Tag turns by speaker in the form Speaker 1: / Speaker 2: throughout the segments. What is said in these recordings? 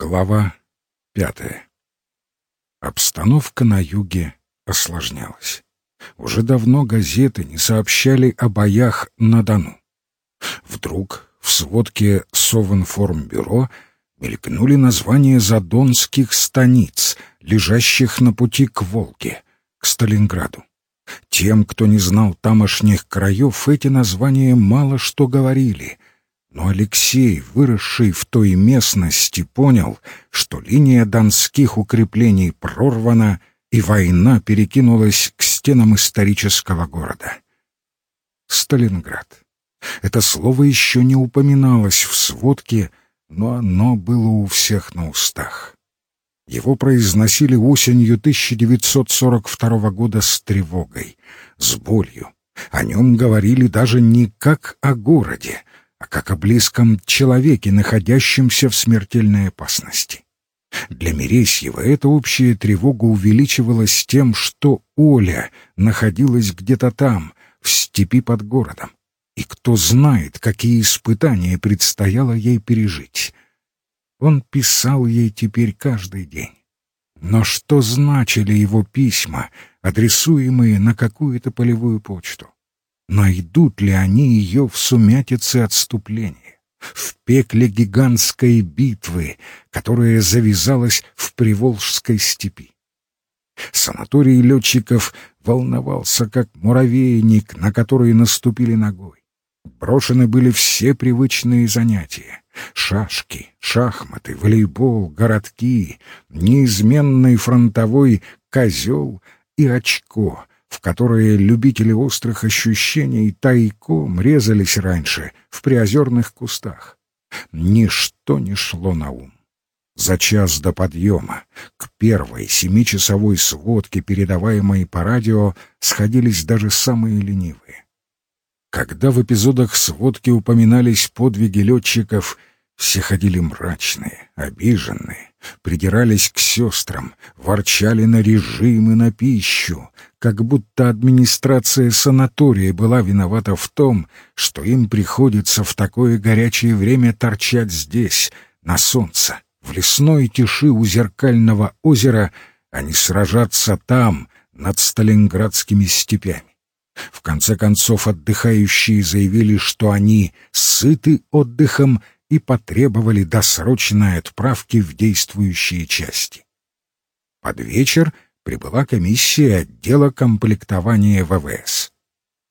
Speaker 1: Глава пятая. Обстановка на юге осложнялась. Уже давно газеты не сообщали о боях на Дону. Вдруг в сводке Совинформбюро мелькнули названия задонских станиц, лежащих на пути к Волге, к Сталинграду. Тем, кто не знал тамошних краев, эти названия мало что говорили — но Алексей, выросший в той местности, понял, что линия донских укреплений прорвана, и война перекинулась к стенам исторического города. Сталинград. Это слово еще не упоминалось в сводке, но оно было у всех на устах. Его произносили осенью 1942 года с тревогой, с болью. О нем говорили даже не как о городе, а как о близком человеке, находящемся в смертельной опасности. Для Мересьева эта общая тревога увеличивалась тем, что Оля находилась где-то там, в степи под городом, и кто знает, какие испытания предстояло ей пережить. Он писал ей теперь каждый день. Но что значили его письма, адресуемые на какую-то полевую почту? Найдут ли они ее в сумятице отступления, в пекле гигантской битвы, которая завязалась в Приволжской степи. Санаторий летчиков волновался, как муравейник, на который наступили ногой. Брошены были все привычные занятия — шашки, шахматы, волейбол, городки, неизменный фронтовой козел и очко, в которые любители острых ощущений тайком резались раньше в приозерных кустах. Ничто не шло на ум. За час до подъема к первой семичасовой сводке, передаваемой по радио, сходились даже самые ленивые. Когда в эпизодах сводки упоминались подвиги летчиков, все ходили мрачные, обиженные, придирались к сестрам, ворчали на режим и на пищу, как будто администрация санатория была виновата в том, что им приходится в такое горячее время торчать здесь, на солнце, в лесной тиши у зеркального озера, а не сражаться там, над сталинградскими степями. В конце концов отдыхающие заявили, что они сыты отдыхом и потребовали досрочной отправки в действующие части. Под вечер прибыла комиссия отдела комплектования ВВС.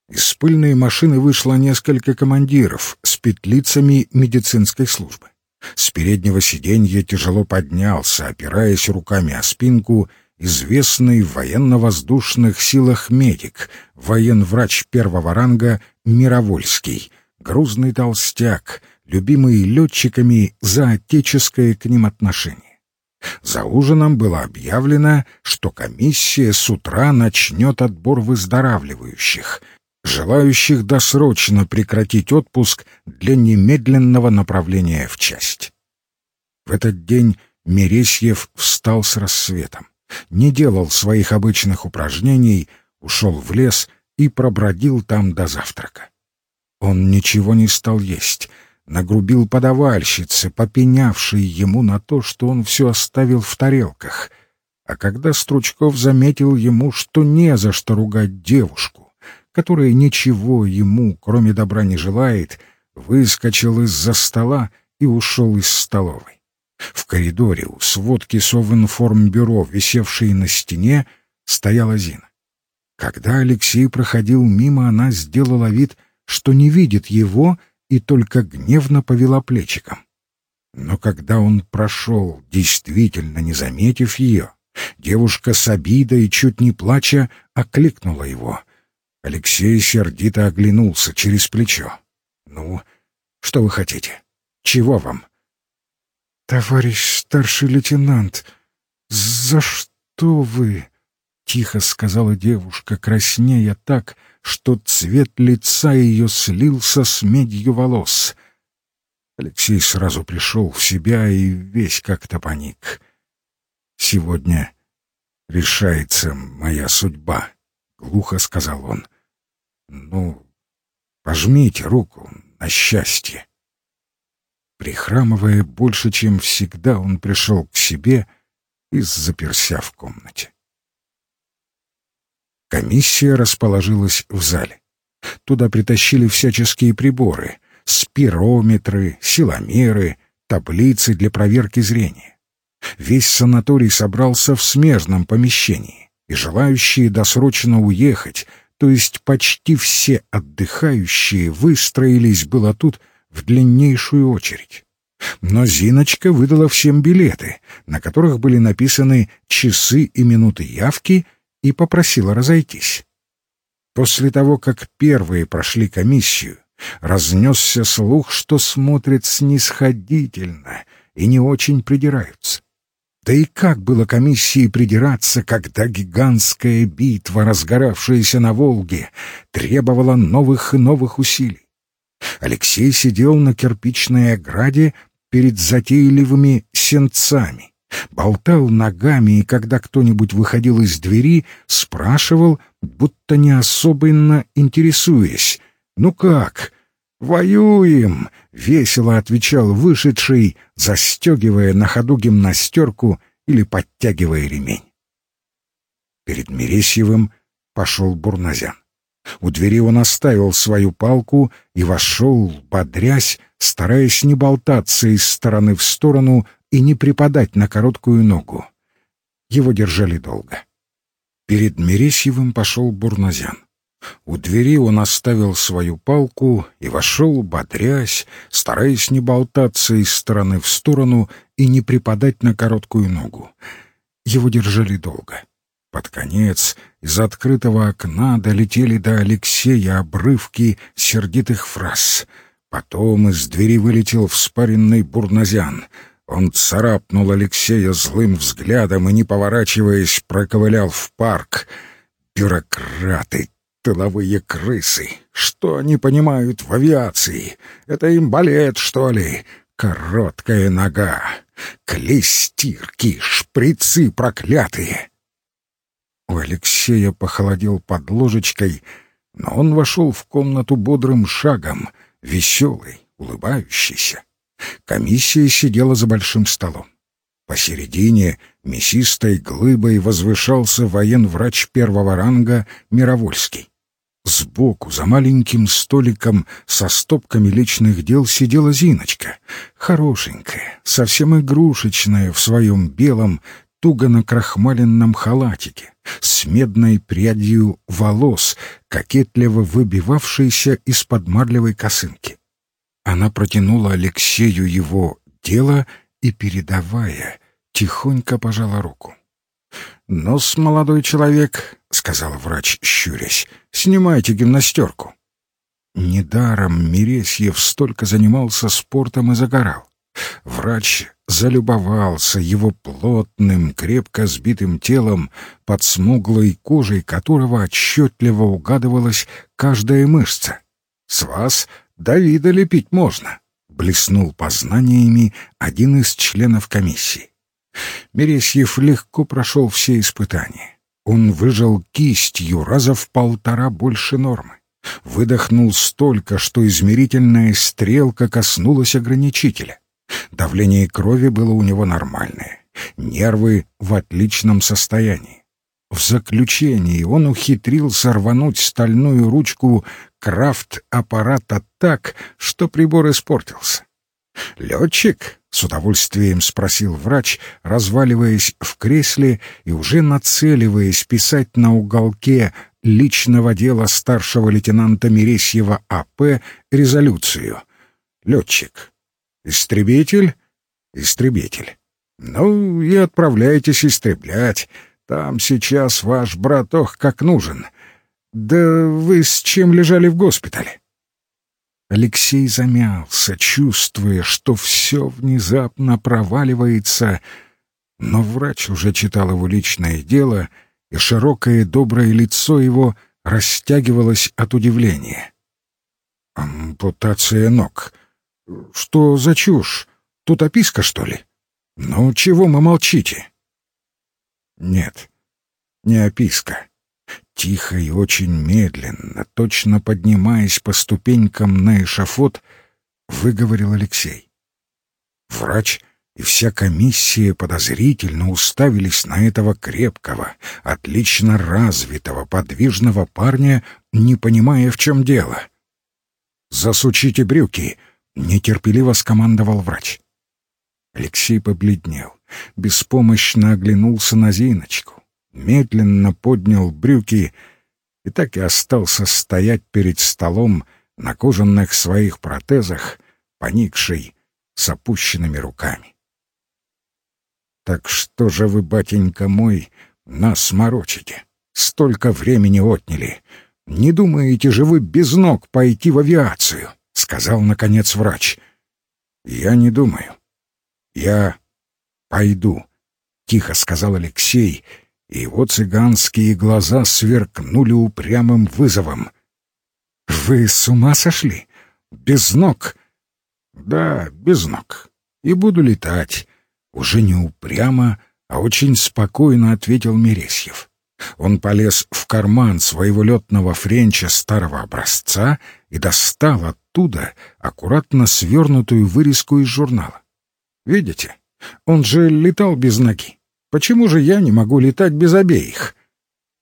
Speaker 1: Из пыльной машины вышло несколько командиров с петлицами медицинской службы. С переднего сиденья тяжело поднялся, опираясь руками о спинку, известный в военно-воздушных силах медик, военврач первого ранга Мировольский, грузный толстяк, любимый летчиками за отеческое к ним отношение. За ужином было объявлено, что комиссия с утра начнет отбор выздоравливающих, желающих досрочно прекратить отпуск для немедленного направления в часть. В этот день Мересьев встал с рассветом, не делал своих обычных упражнений, ушел в лес и пробродил там до завтрака. Он ничего не стал есть — нагрубил подавальщице, попенявшей ему на то, что он все оставил в тарелках. А когда Стручков заметил ему, что не за что ругать девушку, которая ничего ему, кроме добра, не желает, выскочил из-за стола и ушел из столовой. В коридоре у сводки Совинформбюро, висевшей на стене, стояла Зина. Когда Алексей проходил мимо, она сделала вид, что не видит его и только гневно повела плечиком. Но когда он прошел, действительно не заметив ее, девушка с обидой, чуть не плача, окликнула его. Алексей сердито оглянулся через плечо. «Ну, что вы хотите? Чего вам?» «Товарищ старший лейтенант, за что вы?» — тихо сказала девушка, краснея так, что цвет лица ее слился с медью волос. Алексей сразу пришел в себя и весь как-то паник. «Сегодня решается моя судьба», — глухо сказал он. «Ну, пожмите руку на счастье». Прихрамывая больше, чем всегда, он пришел к себе и заперся в комнате. Комиссия расположилась в зале. Туда притащили всяческие приборы — спирометры, силомеры, таблицы для проверки зрения. Весь санаторий собрался в смежном помещении, и желающие досрочно уехать, то есть почти все отдыхающие, выстроились было тут в длиннейшую очередь. Но Зиночка выдала всем билеты, на которых были написаны часы и минуты явки, и попросила разойтись. После того, как первые прошли комиссию, разнесся слух, что смотрят снисходительно и не очень придираются. Да и как было комиссии придираться, когда гигантская битва, разгоравшаяся на Волге, требовала новых и новых усилий? Алексей сидел на кирпичной ограде перед затейливыми сенцами, болтал ногами и, когда кто-нибудь выходил из двери, спрашивал, будто не особенно интересуясь, «Ну как?» «Воюем!» — весело отвечал вышедший, застегивая на ходу гимнастерку или подтягивая ремень. Перед Мересьевым пошел Бурназян. У двери он оставил свою палку и вошел, бодрясь, стараясь не болтаться из стороны в сторону и не припадать на короткую ногу. Его держали долго. Перед Мересьевым пошел Бурназян. У двери он оставил свою палку и вошел, бодрясь, стараясь не болтаться из стороны в сторону и не припадать на короткую ногу. Его держали долго. Под конец из открытого окна долетели до Алексея обрывки сердитых фраз. Потом из двери вылетел вспаренный бурнозян. Он царапнул Алексея злым взглядом и, не поворачиваясь, проковылял в парк. «Бюрократы! Тыловые крысы! Что они понимают в авиации? Это им балет, что ли? Короткая нога! Клестирки, шприцы проклятые!» У Алексея похолодел под ложечкой, но он вошел в комнату бодрым шагом, веселый, улыбающийся. Комиссия сидела за большим столом. Посередине мясистой глыбой возвышался военврач первого ранга Мировольский. Сбоку, за маленьким столиком со стопками личных дел, сидела Зиночка, хорошенькая, совсем игрушечная в своем белом, туго накрахмаленном халатике, с медной прядью волос, кокетливо выбивавшейся из-под марлевой косынки. Она протянула Алексею его дело и, передавая, тихонько пожала руку. «Ну-с, молодой человек», — сказал врач, щурясь, — «снимайте гимнастерку». Недаром Мересьев столько занимался спортом и загорал. Врач залюбовался его плотным, крепко сбитым телом, под смуглой кожей которого отчетливо угадывалась каждая мышца. «С вас Давида лепить можно», — блеснул познаниями один из членов комиссии. Мересьев легко прошел все испытания. Он выжал кистью раза в полтора больше нормы. Выдохнул столько, что измерительная стрелка коснулась ограничителя. Давление крови было у него нормальное, нервы в отличном состоянии. В заключении он ухитрился рвануть стальную ручку крафт-аппарата так, что прибор испортился. «Летчик?» — с удовольствием спросил врач, разваливаясь в кресле и уже нацеливаясь писать на уголке личного дела старшего лейтенанта Мересьева А.П. резолюцию. «Летчик, Истребитель? Истребитель. Ну и отправляйтесь истреблять. Там сейчас ваш братох как нужен. Да вы с чем лежали в госпитале? Алексей замялся, чувствуя, что все внезапно проваливается, но врач уже читал его личное дело, и широкое доброе лицо его растягивалось от удивления. «Ампутация ног», что за чушь? Тут описка, что ли? Ну, чего мы молчите? Нет, не описка. Тихо и очень медленно, точно поднимаясь по ступенькам на эшафот, выговорил Алексей. Врач и вся комиссия подозрительно уставились на этого крепкого, отлично развитого, подвижного парня, не понимая, в чем дело. «Засучите брюки!» — нетерпеливо скомандовал врач. Алексей побледнел, беспомощно оглянулся на Зиночку, медленно поднял брюки и так и остался стоять перед столом на кожаных своих протезах, поникший, с опущенными руками. «Так что же вы, батенька мой, нас морочите? Столько времени отняли. Не думаете же вы без ног пойти в авиацию?» — сказал, наконец, врач. «Я не думаю. Я пойду», — тихо сказал Алексей, и его цыганские глаза сверкнули упрямым вызовом. «Вы с ума сошли? Без ног?» «Да, без ног. И буду летать уже не упрямо, а очень спокойно ответил Мересьев. Он полез в карман своего летного френча старого образца и достал оттуда аккуратно свернутую вырезку из журнала. «Видите, он же летал без ноги. Почему же я не могу летать без обеих?»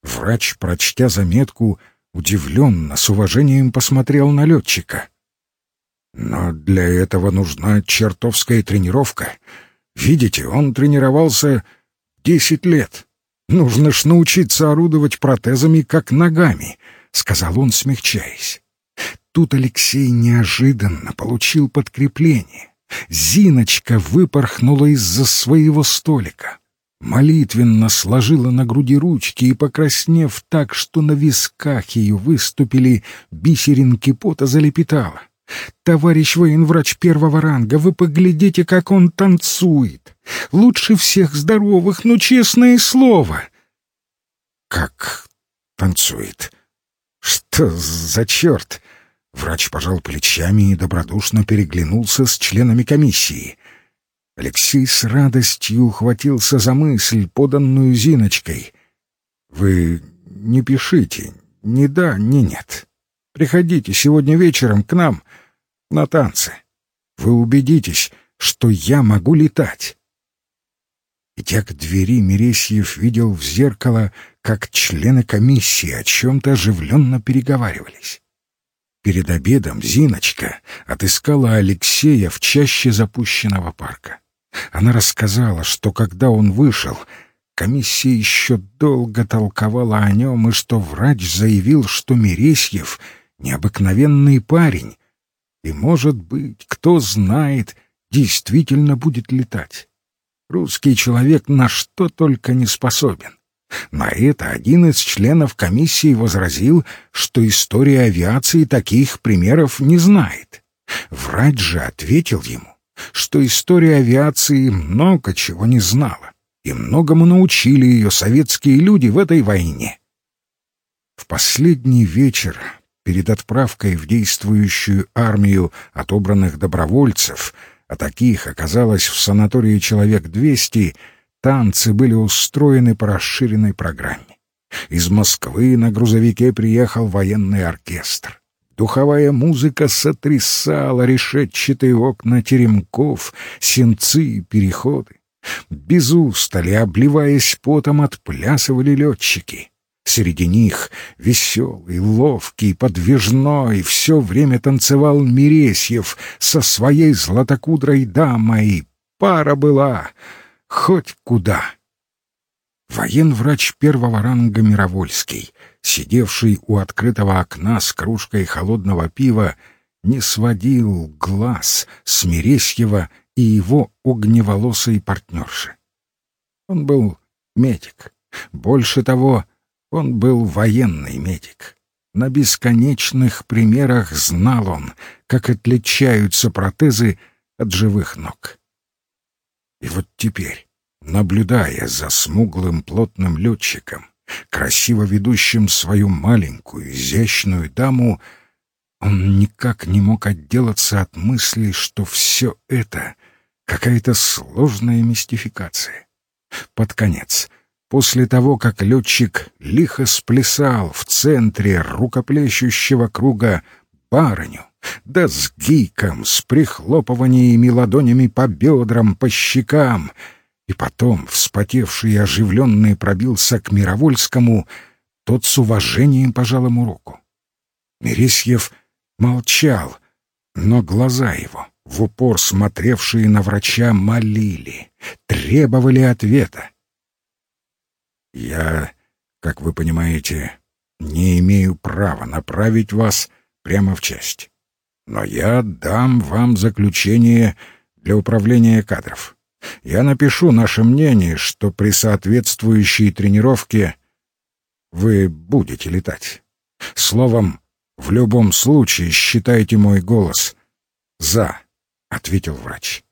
Speaker 1: Врач, прочтя заметку, удивленно, с уважением посмотрел на летчика. «Но для этого нужна чертовская тренировка. Видите, он тренировался десять лет. Нужно ж научиться орудовать протезами, как ногами, — сказал он, смягчаясь. Тут Алексей неожиданно получил подкрепление. Зиночка выпорхнула из-за своего столика. Молитвенно сложила на груди ручки и, покраснев так, что на висках ее выступили бисеринки пота, залепетала. «Товарищ военврач первого ранга, вы поглядите, как он танцует! Лучше всех здоровых, ну, честное слово!» «Как танцует? Что за черт?» Врач пожал плечами и добродушно переглянулся с членами комиссии. Алексей с радостью ухватился за мысль, поданную Зиночкой. «Вы не пишите ни да, ни нет. Приходите сегодня вечером к нам на танцы. Вы убедитесь, что я могу летать. Идя к двери, Мересьев видел в зеркало, как члены комиссии о чем-то оживленно переговаривались. Перед обедом Зиночка отыскала Алексея в чаще запущенного парка. Она рассказала, что когда он вышел, комиссия еще долго толковала о нем, и что врач заявил, что Мересьев — необыкновенный парень, и, может быть, кто знает, действительно будет летать. Русский человек на что только не способен. На это один из членов комиссии возразил, что история авиации таких примеров не знает. Врач же ответил ему, что история авиации много чего не знала, и многому научили ее советские люди в этой войне. В последний вечер перед отправкой в действующую армию отобранных добровольцев, а таких оказалось в санатории человек двести, танцы были устроены по расширенной программе. Из Москвы на грузовике приехал военный оркестр. Духовая музыка сотрясала решетчатые окна теремков, сенцы и переходы. Без устали, обливаясь потом, отплясывали летчики. Среди них веселый, ловкий, подвижной, все время танцевал Мересьев со своей златокудрой дамой. Пара была хоть куда. Военврач первого ранга Мировольский, сидевший у открытого окна с кружкой холодного пива, не сводил глаз с Мересьева и его огневолосой партнерши. Он был медик. Больше того, он был военный медик. На бесконечных примерах знал он, как отличаются протезы от живых ног. И вот теперь, наблюдая за смуглым плотным летчиком, красиво ведущим свою маленькую, изящную даму, он никак не мог отделаться от мысли, что все это — какая-то сложная мистификация. Под конец После того, как летчик лихо сплясал в центре рукоплещущего круга барыню, да с гиком, с прихлопываниями ладонями по бедрам, по щекам. И потом, вспотевший и оживленный, пробился к Мировольскому, тот с уважением пожал ему руку. Мересьев молчал, но глаза его, в упор смотревшие на врача, молили, требовали ответа. «Я, как вы понимаете, не имею права направить вас прямо в часть. Но я дам вам заключение для управления кадров. Я напишу наше мнение, что при соответствующей тренировке вы будете летать. Словом, в любом случае считайте мой голос «за», — ответил врач.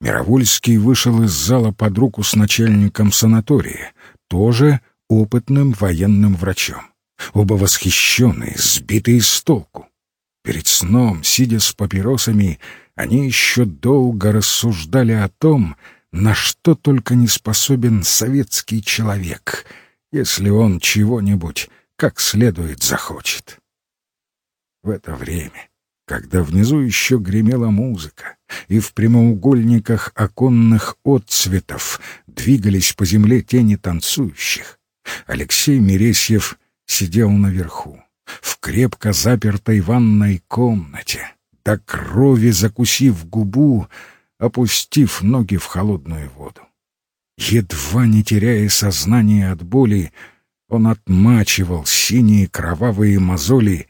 Speaker 1: Мировольский вышел из зала под руку с начальником санатория, тоже опытным военным врачом. Оба восхищенные, сбитые с толку. Перед сном, сидя с папиросами, они еще долго рассуждали о том, на что только не способен советский человек, если он чего-нибудь как следует захочет. В это время, когда внизу еще гремела музыка, и в прямоугольниках оконных отцветов двигались по земле тени танцующих, Алексей Мересьев сидел наверху, в крепко запертой ванной комнате, до крови закусив губу, опустив ноги в холодную воду. Едва не теряя сознание от боли, он отмачивал синие кровавые мозоли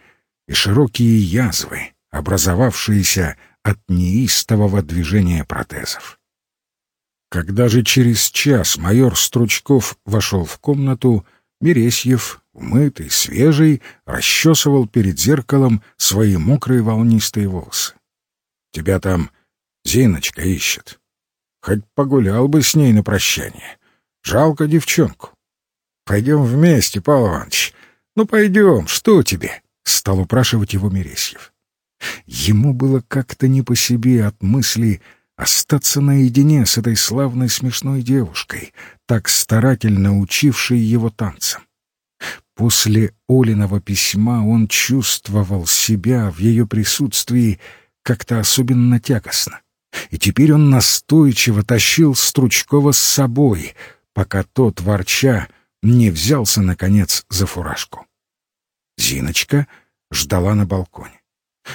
Speaker 1: и широкие язвы, образовавшиеся от неистового движения протезов. Когда же через час майор Стручков вошел в комнату, Мересьев, умытый, свежий, расчесывал перед зеркалом свои мокрые волнистые волосы. «Тебя там Зиночка ищет. Хоть погулял бы с ней на прощание. Жалко девчонку. Пойдем вместе, Павел Иванович. Ну, пойдем, что тебе?» — стал упрашивать его Мересьев. Ему было как-то не по себе от мысли остаться наедине с этой славной смешной девушкой, так старательно учившей его танцам. После Олиного письма он чувствовал себя в ее присутствии как-то особенно тягостно. И теперь он настойчиво тащил Стручкова с собой, пока тот, ворча, не взялся, наконец, за фуражку. Зиночка ждала на балконе.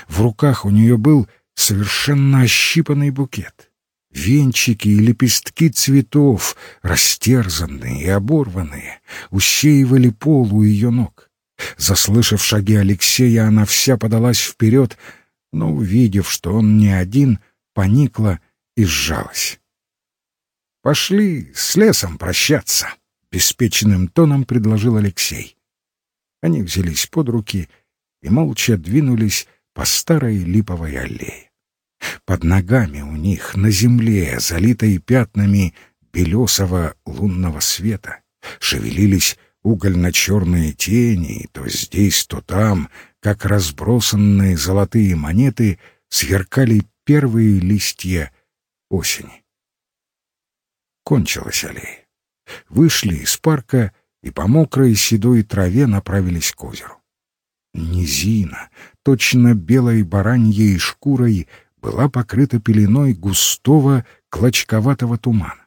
Speaker 1: В руках у нее был совершенно ощипанный букет. Венчики и лепестки цветов, растерзанные и оборванные, усеивали пол у ее ног. Заслышав шаги Алексея, она вся подалась вперед, но, увидев, что он не один, поникла и сжалась. «Пошли с лесом прощаться», — беспечным тоном предложил Алексей. Они взялись под руки и молча двинулись по старой липовой аллее. Под ногами у них на земле, залитой пятнами белесого лунного света, шевелились угольно-черные тени, то здесь, то там, как разбросанные золотые монеты, сверкали первые листья осени. Кончилась аллея. Вышли из парка и по мокрой седой траве направились к озеру. Низина, точно белой бараньей шкурой, была покрыта пеленой густого клочковатого тумана.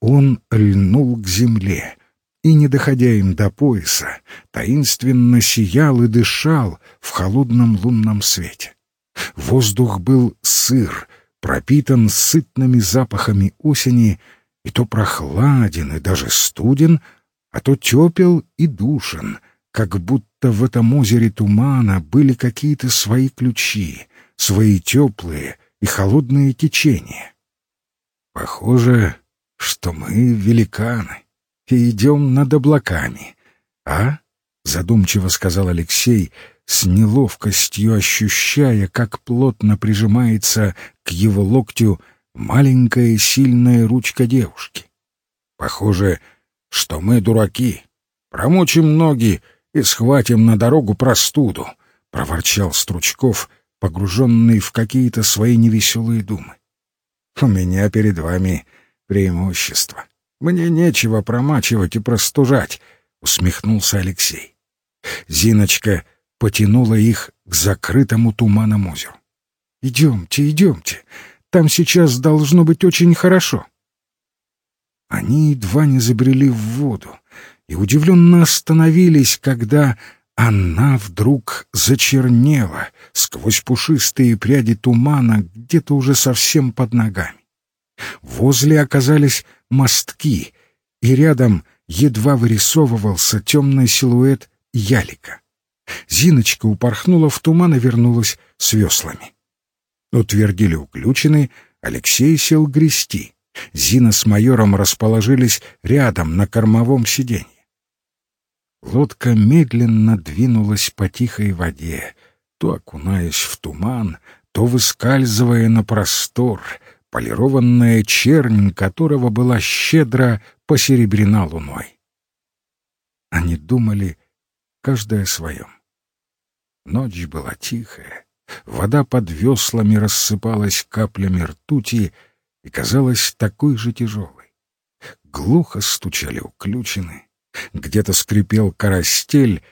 Speaker 1: Он льнул к земле и, не доходя им до пояса, таинственно сиял и дышал в холодном лунном свете. Воздух был сыр, пропитан сытными запахами осени, и то прохладен и даже студен, а то тепел и душен, как будто в этом озере тумана были какие-то свои ключи, свои теплые и холодные течения. Похоже, что мы великаны и идем над облаками, а? Задумчиво сказал Алексей, с неловкостью ощущая, как плотно прижимается к его локтю маленькая сильная ручка девушки. Похоже, что мы дураки, промочим ноги и схватим на дорогу простуду, — проворчал Стручков, погруженный в какие-то свои невеселые думы. «У меня перед вами преимущество. Мне нечего промачивать и простужать», — усмехнулся Алексей. Зиночка потянуло их к закрытому туманом озеру. «Идемте, идемте, там сейчас должно быть очень хорошо». Они едва не забрели в воду и удивленно остановились, когда она вдруг зачернела сквозь пушистые пряди тумана где-то уже совсем под ногами. Возле оказались мостки, и рядом едва вырисовывался темный силуэт ялика. Зиночка упорхнула в туман и вернулась с веслами. Утвердили уключены, Алексей сел грести. Зина с майором расположились рядом на кормовом сиденье. Лодка медленно двинулась по тихой воде, то окунаясь в туман, то выскальзывая на простор, полированная чернь которого была щедро посеребрена луной. Они думали каждое о своем. Ночь была тихая, вода под веслами рассыпалась каплями ртути и казалась такой же тяжелой. Глухо стучали уключены, где-то скрипел карастель,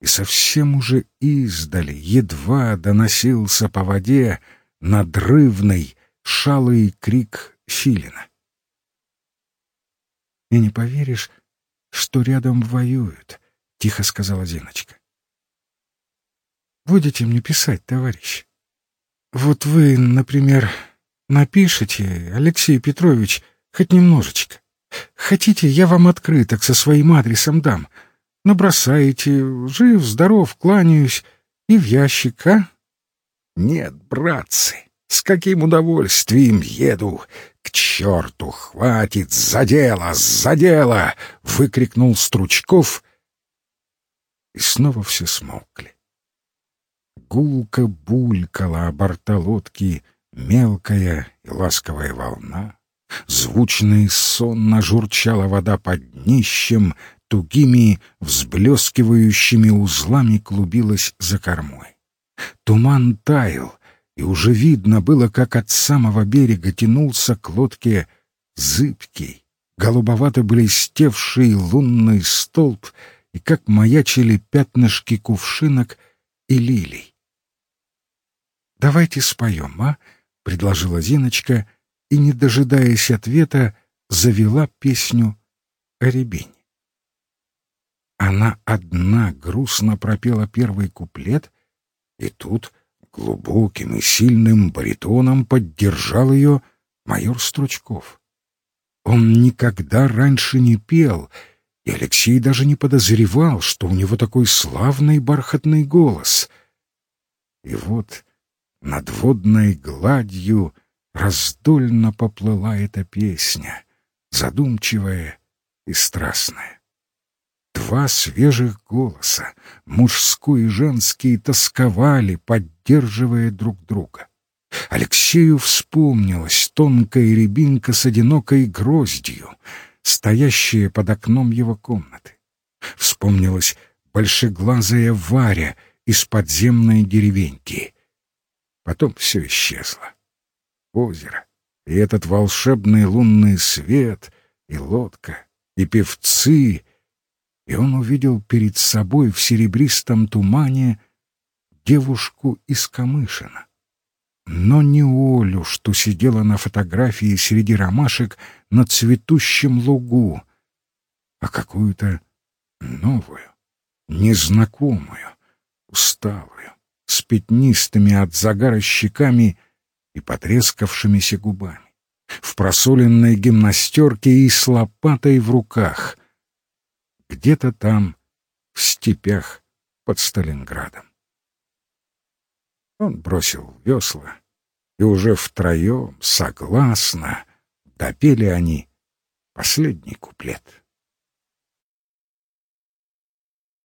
Speaker 1: и совсем уже издали едва доносился по воде надрывный, шалый крик Филина. «И не поверишь, что рядом воюют», — тихо сказала Зиночка. «Будете мне писать, товарищ? Вот вы, например, напишите, Алексей Петрович, хоть немножечко. Хотите, я вам открыток со своим адресом дам. Набросаете, жив, здоров, кланяюсь, и в ящик, а?»
Speaker 2: «Нет, братцы, с каким удовольствием еду! К черту, хватит, за дело, за дело!» — выкрикнул Стручков. И снова все смолкли. Гулко булькала о лодки мелкая и ласковая волна. Звучно и сонно вода под днищем, тугими, взблескивающими узлами клубилась за кормой. Туман таял, и уже видно было, как от самого берега тянулся к лодке зыбкий, голубовато-блестевший лунный столб, и как маячили пятнышки кувшинок и лилий. «Давайте споем, а?» — предложила Зиночка, и, не дожидаясь ответа, завела песню о рябине. Она одна грустно пропела первый куплет, и тут глубоким и сильным баритоном поддержал ее майор Стручков. Он никогда раньше не пел, и Алексей даже не подозревал, что у него такой славный бархатный голос. И вот над водной гладью раздольно поплыла эта песня, задумчивая и страстная. Два свежих голоса, мужской и женский, тосковали, поддерживая друг друга. Алексею вспомнилась тонкая рябинка с одинокой гроздью, стоящая под окном его комнаты. Вспомнилась большеглазая Варя из подземной деревеньки. Потом все исчезло озеро, и этот волшебный лунный свет, и лодка, и певцы, и он увидел перед собой в серебристом тумане девушку из Камышина. Но не Олю, что сидела на фотографии среди ромашек на цветущем лугу, а какую-то новую, незнакомую, усталую, с пятнистыми от загара щеками и потрескавшимися губами, в просоленной гимнастерке и с лопатой в руках. Где-то там, в степях под Сталинградом. Он бросил весла, и уже втроем, согласно, допели они последний куплет.